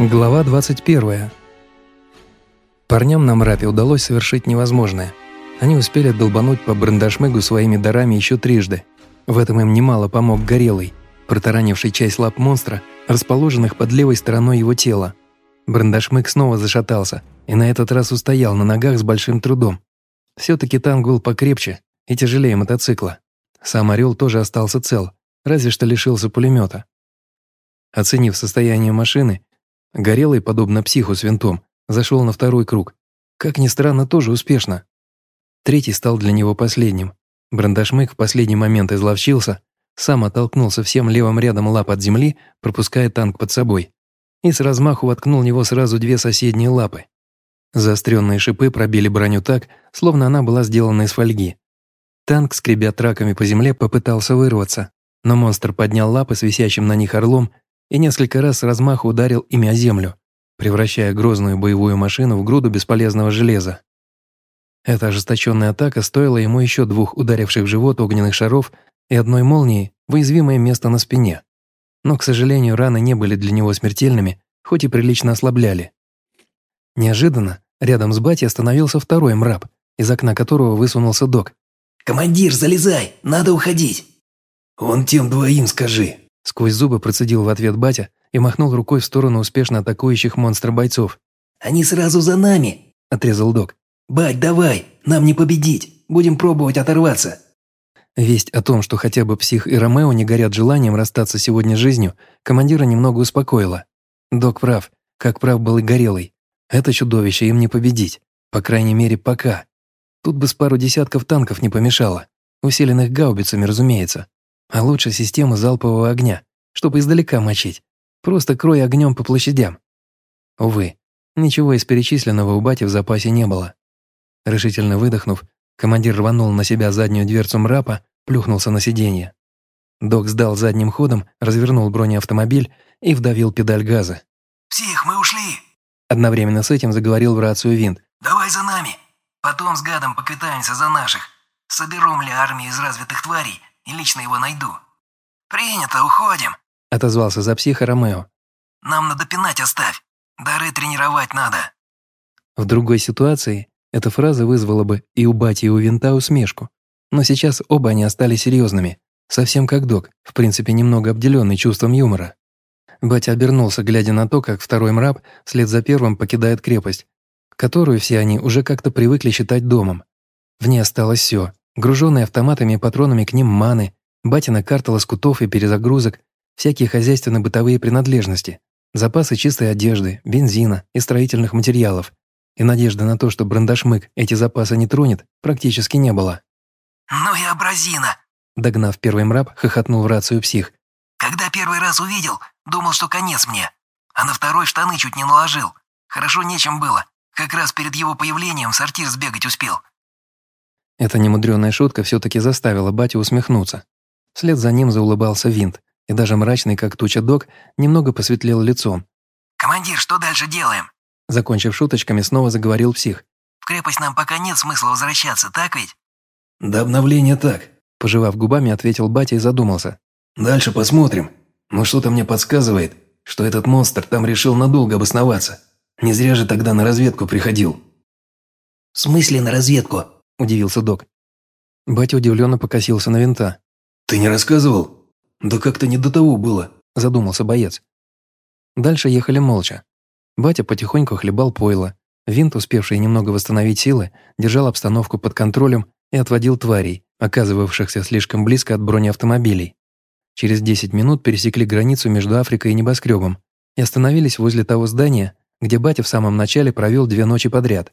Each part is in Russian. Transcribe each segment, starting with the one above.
Глава 21. Парням на мрапе удалось совершить невозможное. Они успели долбануть по брандашмыгу своими дарами еще трижды. В этом им немало помог Горелый, протаранивший часть лап монстра, расположенных под левой стороной его тела. Брандашмык снова зашатался и на этот раз устоял на ногах с большим трудом. Все-таки танк был покрепче и тяжелее мотоцикла. Сам «Орел» тоже остался цел, разве что лишился пулемета. Оценив состояние машины, Горелый, подобно психу с винтом, зашел на второй круг. Как ни странно, тоже успешно. Третий стал для него последним. Брандашмык в последний момент изловчился, сам оттолкнулся всем левым рядом лап от земли, пропуская танк под собой, и с размаху воткнул в него сразу две соседние лапы. Заостренные шипы пробили броню так, словно она была сделана из фольги. Танк, скребя траками по земле, попытался вырваться, но монстр поднял лапы с висящим на них орлом и несколько раз с размаху ударил ими о землю, превращая грозную боевую машину в груду бесполезного железа. Эта ожесточенная атака стоила ему еще двух ударивших в живот огненных шаров и одной молнии в уязвимое место на спине. Но, к сожалению, раны не были для него смертельными, хоть и прилично ослабляли. Неожиданно рядом с батей остановился второй мраб, из окна которого высунулся док. «Командир, залезай! Надо уходить!» «Вон тем двоим скажи!» Сквозь зубы процедил в ответ батя и махнул рукой в сторону успешно атакующих монстра-бойцов. «Они сразу за нами!» – отрезал док. «Бать, давай! Нам не победить! Будем пробовать оторваться!» Весть о том, что хотя бы Псих и Ромео не горят желанием расстаться сегодня с жизнью, командира немного успокоила. Док прав, как прав был и Горелый. Это чудовище им не победить. По крайней мере, пока. Тут бы с пару десятков танков не помешало. Усиленных гаубицами, разумеется. А лучше система залпового огня, чтобы издалека мочить. Просто крой огнем по площадям. Увы, ничего из перечисленного у бати в запасе не было. Решительно выдохнув, командир рванул на себя заднюю дверцу мрапа, плюхнулся на сиденье. Док сдал задним ходом, развернул бронеавтомобиль и вдавил педаль газа. «Псих, мы ушли!» Одновременно с этим заговорил в рацию Винт. «Давай за нами! Потом с гадом поквитаемся за наших. Соберу, мля, армию из развитых тварей и лично его найду». «Принято, уходим», — отозвался за психа Ромео. «Нам надо пинать оставь. Дары тренировать надо». В другой ситуации эта фраза вызвала бы и у Бати, и у Винта усмешку. Но сейчас оба они остались серьезными, совсем как док, в принципе немного обделенный чувством юмора. Батя обернулся, глядя на то, как второй мраб вслед за первым покидает крепость, которую все они уже как-то привыкли считать домом. В ней осталось все, груженные автоматами и патронами к ним маны, батина карта лоскутов и перезагрузок, всякие хозяйственно-бытовые принадлежности, запасы чистой одежды, бензина и строительных материалов. И надежды на то, что брандашмык эти запасы не тронет, практически не было. «Ну и образина!» Догнав первый мраб, хохотнул в рацию псих. «Когда первый раз увидел, думал, что конец мне. А на второй штаны чуть не наложил. Хорошо нечем было. Как раз перед его появлением в сортир сбегать успел. Эта немудрёная шутка все-таки заставила батю усмехнуться. Вслед за ним заулыбался винт, и даже мрачный, как туча док, немного посветлел лицом. «Командир, что дальше делаем?» Закончив шуточками, снова заговорил псих. «В крепость нам пока нет смысла возвращаться, так ведь?» «До обновления так», – пожевав губами, ответил батя и задумался. «Дальше посмотрим. Но что-то мне подсказывает, что этот монстр там решил надолго обосноваться. Не зря же тогда на разведку приходил». «В смысле на разведку?» Удивился док. Батя удивленно покосился на винта. «Ты не рассказывал? Да как-то не до того было», задумался боец. Дальше ехали молча. Батя потихоньку хлебал пойло. Винт, успевший немного восстановить силы, держал обстановку под контролем и отводил тварей, оказывавшихся слишком близко от бронеавтомобилей. Через 10 минут пересекли границу между Африкой и небоскребом и остановились возле того здания, где батя в самом начале провел две ночи подряд.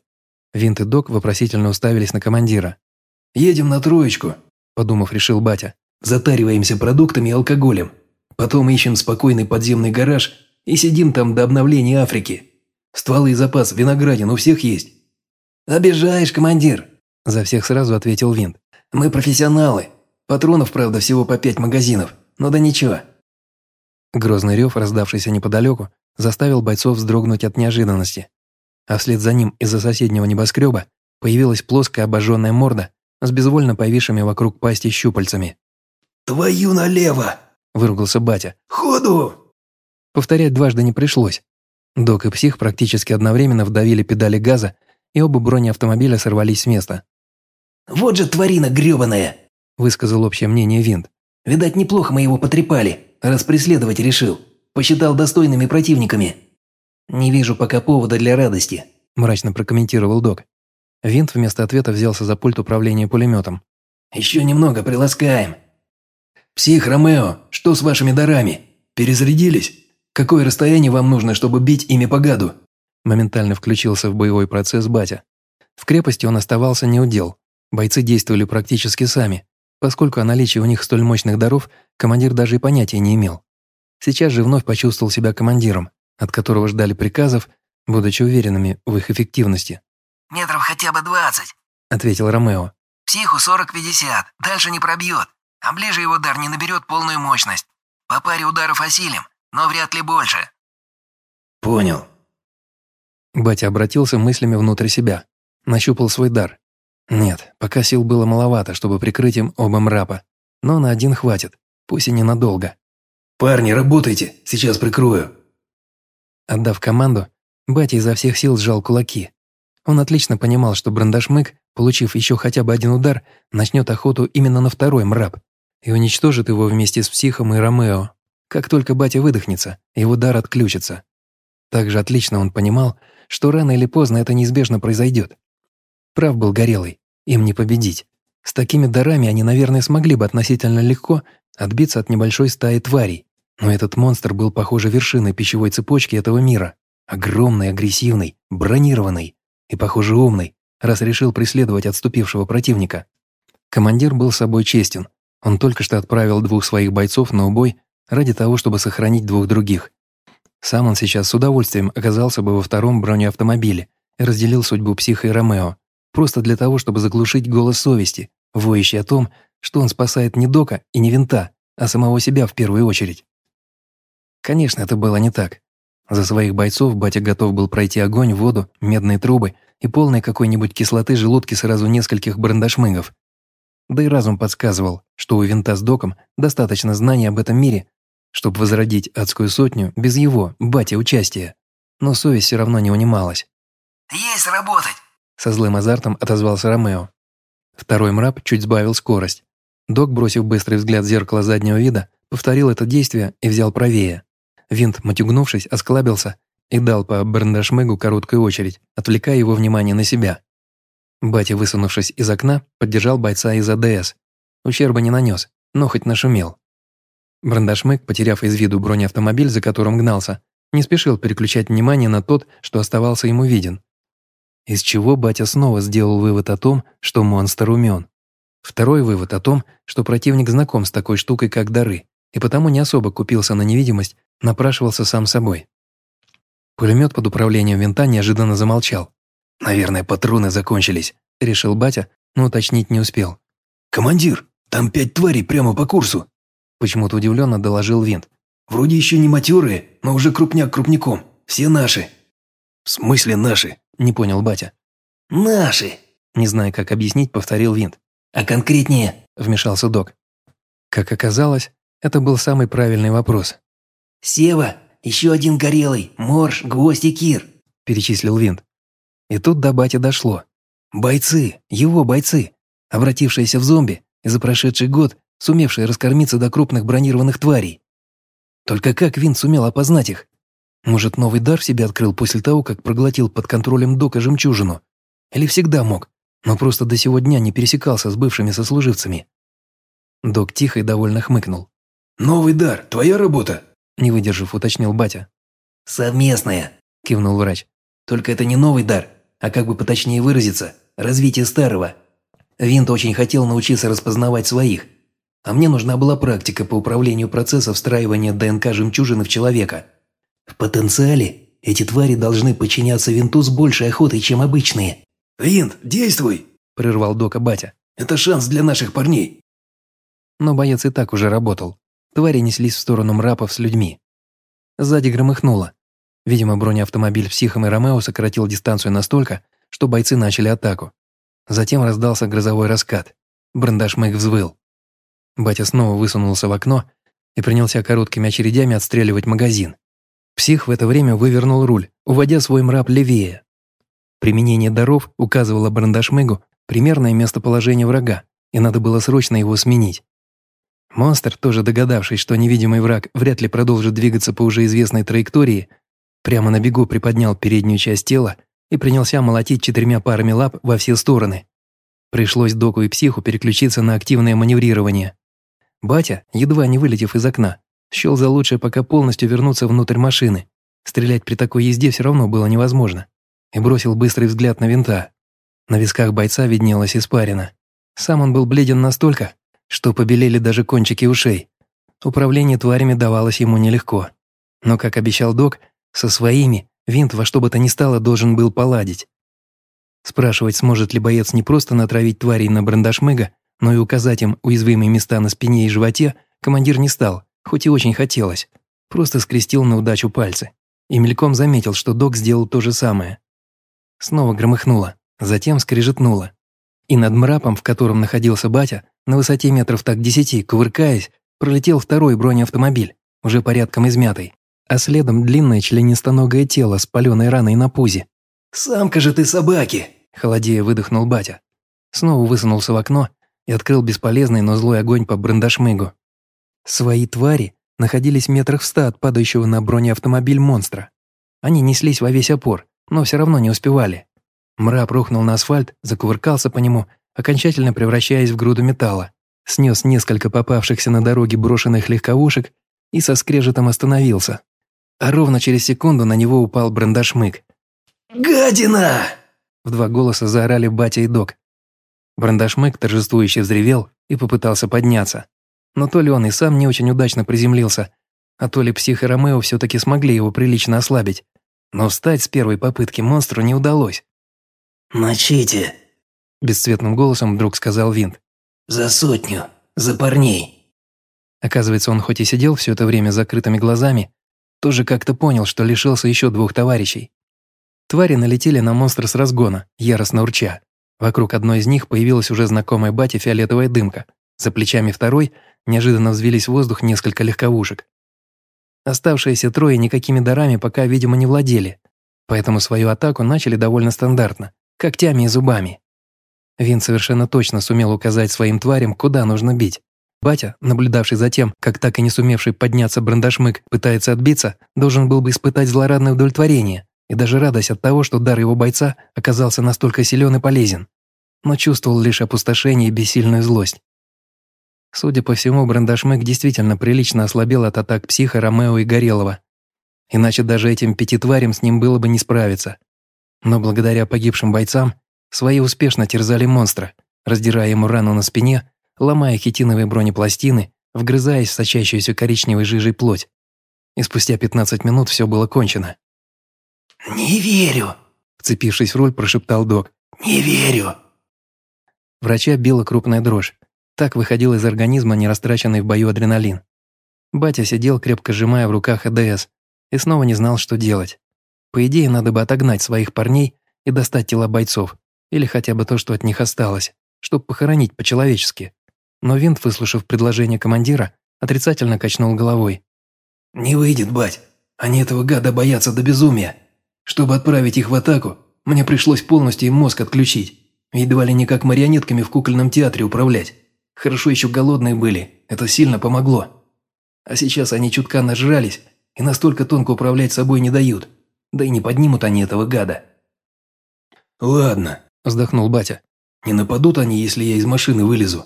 Винт и Док вопросительно уставились на командира. «Едем на троечку», – подумав, решил батя. «Затариваемся продуктами и алкоголем. Потом ищем спокойный подземный гараж и сидим там до обновления Африки. Стволы и запас виноградин у всех есть». «Обижаешь, командир», – за всех сразу ответил Винт. «Мы профессионалы. Патронов, правда, всего по пять магазинов. Но да ничего». Грозный рев, раздавшийся неподалеку, заставил бойцов вздрогнуть от неожиданности а вслед за ним из-за соседнего небоскреба появилась плоская обожженная морда с безвольно повисшими вокруг пасти щупальцами. «Твою налево!» – выругался батя. «Ходу!» Повторять дважды не пришлось. Док и псих практически одновременно вдавили педали газа, и оба бронеавтомобиля сорвались с места. «Вот же тварина грёбаная!» – высказал общее мнение Винт. «Видать, неплохо мы его потрепали, раз преследовать решил. Посчитал достойными противниками». «Не вижу пока повода для радости», – мрачно прокомментировал док. Винт вместо ответа взялся за пульт управления пулеметом. «Еще немного приласкаем». «Псих, Ромео, что с вашими дарами? Перезарядились? Какое расстояние вам нужно, чтобы бить ими по гаду?» Моментально включился в боевой процесс батя. В крепости он оставался неудел. Бойцы действовали практически сами, поскольку о наличии у них столь мощных даров командир даже и понятия не имел. Сейчас же вновь почувствовал себя командиром, от которого ждали приказов, будучи уверенными в их эффективности. «Метров хотя бы двадцать», — ответил Ромео. «Психу сорок-пятьдесят, дальше не пробьет, а ближе его дар не наберет полную мощность. По паре ударов осилим, но вряд ли больше». «Понял». Батя обратился мыслями внутрь себя, нащупал свой дар. Нет, пока сил было маловато, чтобы прикрыть им оба мрапа, но на один хватит, пусть и ненадолго. «Парни, работайте, сейчас прикрою». Отдав команду, батя изо всех сил сжал кулаки, он отлично понимал, что Брандашмык, получив еще хотя бы один удар, начнет охоту именно на второй мраб и уничтожит его вместе с Психом и Ромео. Как только батя выдохнется, его дар отключится. Также отлично он понимал, что рано или поздно это неизбежно произойдет. Прав был Горелый, им не победить. С такими дарами они, наверное, смогли бы относительно легко отбиться от небольшой стаи тварей. Но этот монстр был, похоже, вершиной пищевой цепочки этого мира. Огромный, агрессивный, бронированный. И, похоже, умный, раз решил преследовать отступившего противника. Командир был собой честен. Он только что отправил двух своих бойцов на убой ради того, чтобы сохранить двух других. Сам он сейчас с удовольствием оказался бы во втором бронеавтомобиле и разделил судьбу психа и Ромео, просто для того, чтобы заглушить голос совести, воющий о том, что он спасает не Дока и не Винта, а самого себя в первую очередь. Конечно, это было не так. За своих бойцов батя готов был пройти огонь, воду, медные трубы и полные какой-нибудь кислоты желудки сразу нескольких брандашмыгов. Да и разум подсказывал, что у винта с доком достаточно знаний об этом мире, чтобы возродить адскую сотню без его, батя, участия. Но совесть все равно не унималась. «Есть работать!» Со злым азартом отозвался Ромео. Второй мраб чуть сбавил скорость. Док, бросив быстрый взгляд в зеркало заднего вида, повторил это действие и взял правее. Винт, матюгнувшись, осклабился и дал по Берндашмегу короткую очередь, отвлекая его внимание на себя. Батя, высунувшись из окна, поддержал бойца из АДС. Ущерба не нанес, но хоть нашумел. Брандашмык, потеряв из виду бронеавтомобиль, за которым гнался, не спешил переключать внимание на тот, что оставался ему виден. Из чего батя снова сделал вывод о том, что монстр умен. Второй вывод о том, что противник знаком с такой штукой, как дары, и потому не особо купился на невидимость напрашивался сам собой. Пулемет под управлением винта неожиданно замолчал. «Наверное, патроны закончились», — решил батя, но уточнить не успел. «Командир, там пять тварей прямо по курсу», — почему-то удивленно доложил винт. «Вроде еще не матерые, но уже крупняк крупняком. Все наши». «В смысле наши?» — не понял батя. «Наши!» — не зная, как объяснить, повторил винт. «А конкретнее?» — вмешался док. Как оказалось, это был самый правильный вопрос. «Сева, еще один горелый, Морж, Гвоздь и Кир», – перечислил Винт. И тут до бати дошло. Бойцы, его бойцы, обратившиеся в зомби и за прошедший год сумевшие раскормиться до крупных бронированных тварей. Только как Винт сумел опознать их? Может, новый дар в себе открыл после того, как проглотил под контролем Дока жемчужину? Или всегда мог, но просто до сего дня не пересекался с бывшими сослуживцами? Док тихо и довольно хмыкнул. «Новый дар, твоя работа?» Не выдержав, уточнил батя. «Совместная», – кивнул врач. «Только это не новый дар, а как бы поточнее выразиться, развитие старого. Винт очень хотел научиться распознавать своих, а мне нужна была практика по управлению процессом встраивания ДНК жемчужины в человека. В потенциале эти твари должны подчиняться винту с большей охотой, чем обычные». «Винт, действуй!» – прервал Дока батя. «Это шанс для наших парней!» Но боец и так уже работал. Твари неслись в сторону мрапов с людьми. Сзади громыхнуло. Видимо, бронеавтомобиль Психом и Ромео сократил дистанцию настолько, что бойцы начали атаку. Затем раздался грозовой раскат. Брандашмык взвыл. Батя снова высунулся в окно и принялся короткими очередями отстреливать магазин. Псих в это время вывернул руль, уводя свой мраб левее. Применение даров указывало Брандашмыгу примерное местоположение врага, и надо было срочно его сменить. Монстр, тоже догадавшись, что невидимый враг вряд ли продолжит двигаться по уже известной траектории, прямо на бегу приподнял переднюю часть тела и принялся молотить четырьмя парами лап во все стороны. Пришлось доку и психу переключиться на активное маневрирование. Батя, едва не вылетев из окна, счел за лучшее пока полностью вернуться внутрь машины. Стрелять при такой езде все равно было невозможно. И бросил быстрый взгляд на винта. На висках бойца виднелась испарина. Сам он был бледен настолько, что побелели даже кончики ушей. Управление тварями давалось ему нелегко. Но, как обещал док, со своими винт во что бы то ни стало должен был поладить. Спрашивать, сможет ли боец не просто натравить тварей на брандашмыга, но и указать им уязвимые места на спине и животе, командир не стал, хоть и очень хотелось. Просто скрестил на удачу пальцы. И мельком заметил, что док сделал то же самое. Снова громыхнуло, затем скрежетнуло. И над мрапом, в котором находился батя, на высоте метров так десяти, кувыркаясь, пролетел второй бронеавтомобиль, уже порядком измятый, а следом длинное членистоногое тело с паленой раной на пузе. «Самка же ты собаки!» – холодея выдохнул батя. Снова высунулся в окно и открыл бесполезный, но злой огонь по брандашмыгу. Свои твари находились метрах в ста от падающего на бронеавтомобиль монстра. Они неслись во весь опор, но все равно не успевали. Мрап рухнул на асфальт, закувыркался по нему, окончательно превращаясь в груду металла, снес несколько попавшихся на дороге брошенных легковушек и со скрежетом остановился. А ровно через секунду на него упал брандашмык. «Гадина!» В два голоса заорали батя и док. Брандашмык торжествующе взревел и попытался подняться. Но то ли он и сам не очень удачно приземлился, а то ли псих и Ромео все-таки смогли его прилично ослабить. Но встать с первой попытки монстру не удалось. «Мочите!» – бесцветным голосом вдруг сказал Винт. «За сотню! За парней!» Оказывается, он хоть и сидел все это время с закрытыми глазами, тоже как-то понял, что лишился еще двух товарищей. Твари налетели на монстра с разгона, яростно урча. Вокруг одной из них появилась уже знакомая бате фиолетовая дымка. За плечами второй неожиданно взвелись в воздух несколько легковушек. Оставшиеся трое никакими дарами пока, видимо, не владели, поэтому свою атаку начали довольно стандартно, когтями и зубами. Вин совершенно точно сумел указать своим тварям, куда нужно бить. Батя, наблюдавший за тем, как так и не сумевший подняться брандашмык пытается отбиться, должен был бы испытать злорадное удовлетворение и даже радость от того, что дар его бойца оказался настолько силен и полезен, но чувствовал лишь опустошение и бессильную злость. Судя по всему, брандашмык действительно прилично ослабел от атак психа, Ромео и Горелого. Иначе даже этим пяти тварям с ним было бы не справиться. Но благодаря погибшим бойцам, свои успешно терзали монстра, раздирая ему рану на спине, ломая хитиновые бронепластины, вгрызаясь в сочащуюся коричневой жижей плоть. И спустя 15 минут все было кончено. «Не верю!» Вцепившись в руль, прошептал док. «Не верю!» Врача била крупная дрожь. Так выходил из организма нерастраченный в бою адреналин. Батя сидел, крепко сжимая в руках АДС, и снова не знал, что делать. По идее, надо бы отогнать своих парней и достать тела бойцов, или хотя бы то, что от них осталось, чтобы похоронить по-человечески. Но Винт, выслушав предложение командира, отрицательно качнул головой. «Не выйдет, бать. Они этого гада боятся до безумия. Чтобы отправить их в атаку, мне пришлось полностью им мозг отключить. Едва ли не как марионетками в кукольном театре управлять. Хорошо еще голодные были, это сильно помогло. А сейчас они чутка нажрались и настолько тонко управлять собой не дают. Да и не поднимут они этого гада. «Ладно», – вздохнул батя. «Не нападут они, если я из машины вылезу?»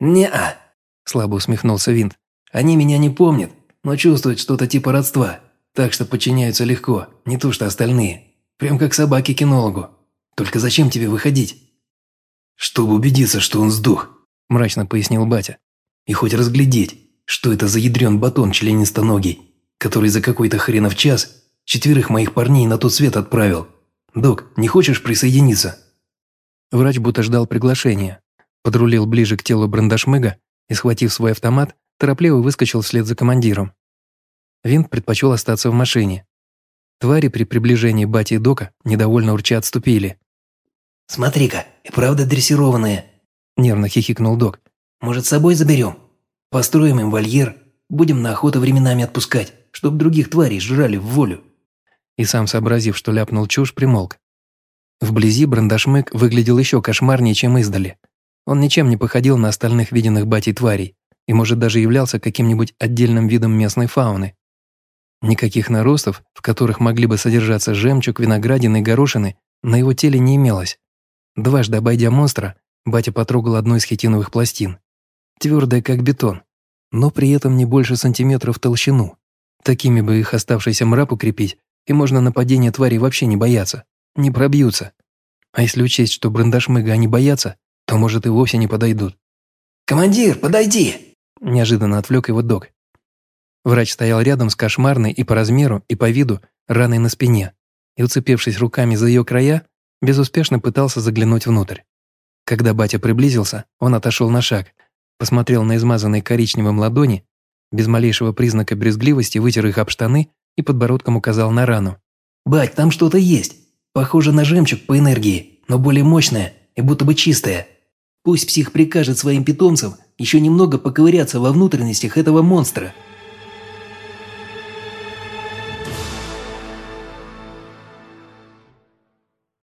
«Не-а», – слабо усмехнулся Винт. «Они меня не помнят, но чувствуют что-то типа родства, так что подчиняются легко, не то что остальные. Прям как собаки кинологу. Только зачем тебе выходить?» «Чтобы убедиться, что он сдох», – мрачно пояснил батя. «И хоть разглядеть, что это за ядрен батон членистоногий, который за какой-то хренов час четверых моих парней на тот свет отправил. Док, не хочешь присоединиться?» Врач будто ждал приглашения. Подрулил ближе к телу брандашмыга и, схватив свой автомат, торопливо выскочил вслед за командиром. Винт предпочел остаться в машине. Твари при приближении бати и дока недовольно урча отступили. «Смотри-ка, и правда дрессированные», – нервно хихикнул док. «Может, с собой заберем? Построим им вольер, будем на охоту временами отпускать, чтоб других тварей жрали в волю. И сам, сообразив, что ляпнул чушь, примолк. Вблизи брандашмык выглядел еще кошмарнее, чем издали. Он ничем не походил на остальных виденных батей тварей и, может, даже являлся каким-нибудь отдельным видом местной фауны. Никаких наростов, в которых могли бы содержаться жемчуг, виноградины и горошины, на его теле не имелось. Дважды обойдя монстра, батя потрогал одну из хитиновых пластин. Твердая, как бетон, но при этом не больше сантиметров в толщину. Такими бы их оставшийся мрап укрепить, и можно нападения твари вообще не бояться. Не пробьются. А если учесть, что брандашмыга они боятся, то, может, и вовсе не подойдут. «Командир, подойди!» Неожиданно отвлек его док. Врач стоял рядом с кошмарной и по размеру, и по виду раной на спине, и, уцепившись руками за ее края, безуспешно пытался заглянуть внутрь. Когда батя приблизился, он отошел на шаг, посмотрел на измазанные коричневым ладони, без малейшего признака брезгливости вытер их об штаны и подбородком указал на рану. «Бать, там что-то есть. Похоже на жемчуг по энергии, но более мощное и будто бы чистое. Пусть псих прикажет своим питомцам еще немного поковыряться во внутренностях этого монстра».